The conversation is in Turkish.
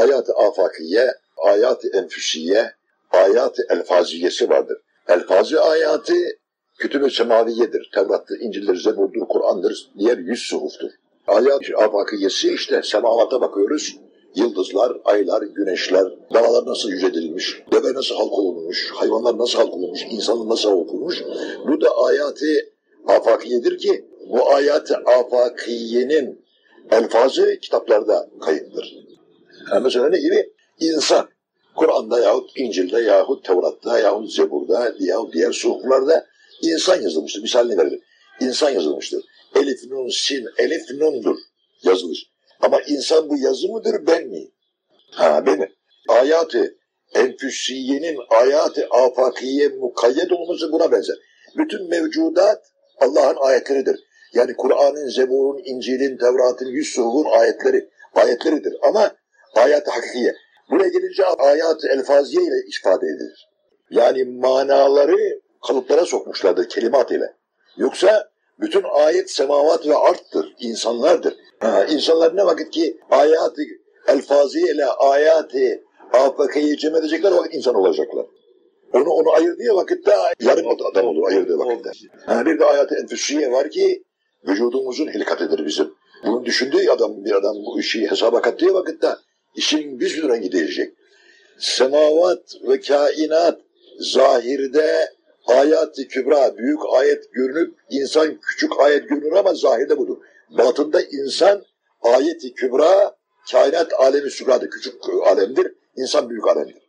ayat-ı afakiye, ayat-ı enfüsiye, ayat-ı elfaziyesi vardır. Elfazı ayatı kütüb-ü semaviyedir. Tevrat'tır, İncil'dir, Zebur'dur, Kur'an'dır, diğer yüz suhuftur. Ayat-ı afakiyesi işte semavata bakıyoruz. Yıldızlar, aylar, güneşler, dağlar nasıl yüceltilmiş, deve nasıl halk olunmuş, hayvanlar nasıl halk olunmuş, insanlar nasıl okunmuş. Bu da ayatı afakiyedir ki bu ayat-ı afakiyenin elfazı kitaplarda kayıtlıdır. Ha, mesela ne gibi? İnsan. Kur'an'da yahut İncil'de yahut Tevrat'ta yahut Zebur'da yahut diğer suhuflarda insan yazılmıştır. Misalini verelim. İnsan yazılmıştır. Elif, nun, sin, elif, nundur yazılır. Ama insan bu yazı mıdır ben mi? Ha benim. Ayatı enfüsiyenin ayatı afakiye mukayyet olması buna benzer. Bütün mevcudat Allah'ın ayetleridir. Yani Kur'an'ın, Zebur'un, İncil'in, Tevrat'ın, yüz suhufun ayetleri, ayetleridir. Ama ayat-ı hakikiye. Buraya gelince ayat-ı elfaziye ile ifade edilir. Yani manaları kalıplara sokmuşlardır kelimat ile. Yoksa bütün ayet semavat ve arttır, insanlardır. Ha, insanlar ne vakit ki ayat-ı elfaziye ile ayat-ı afakiyeyi cem edecekler vakit insan olacaklar. Onu onu ayırdığı vakitte yarım adam olur ayırdığı vakitte. Ha, bir de ayat-ı enfüsiye var ki vücudumuzun hilkatıdır bizim. Bunu düşündüğü adam bir adam bu işi hesaba kattığı vakitte işin rengi değişecek. Semavat ve kainat zahirde ayat-ı kübra, büyük ayet görünüp insan küçük ayet görünür ama zahirde budur. Batında insan ayet-i kübra, kainat alemi sügradır, küçük alemdir, insan büyük alemdir.